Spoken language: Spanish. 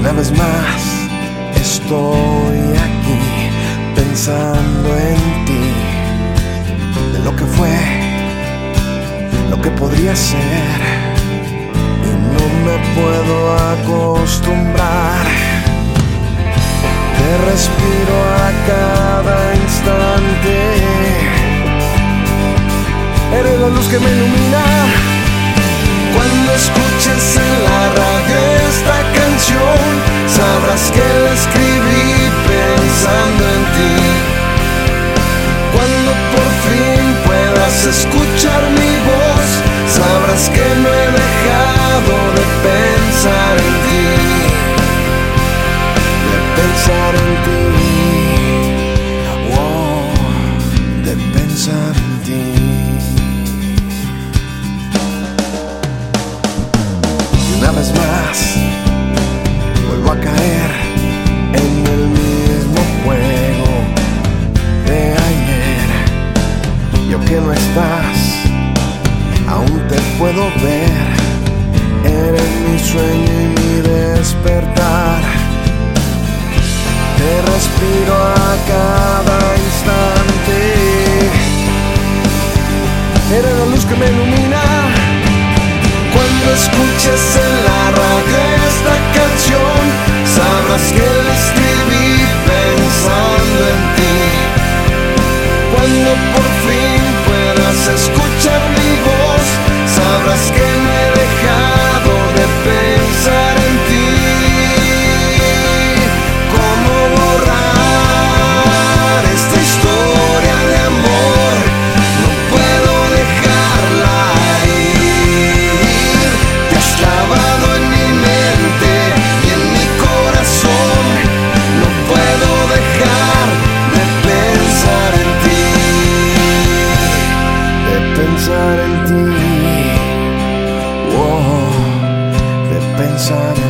una vez más estoy aquí pensando en ti, de lo que fue, lo que podría ser y no me puedo acostumbrar. Te respiro a cada instante. Eres la luz que me ilumina. Cuando escuches esta canción, sabrás que la Eres mi sueño y mi despertar. Te respiro a cada instante. Eres la luz que me ilumina. Cuando escuches en la radio esta canción, sabrás que la escribí pensando en ti. Cuando por fin puedas escuchar De pensar en ti. Oh, de pensar en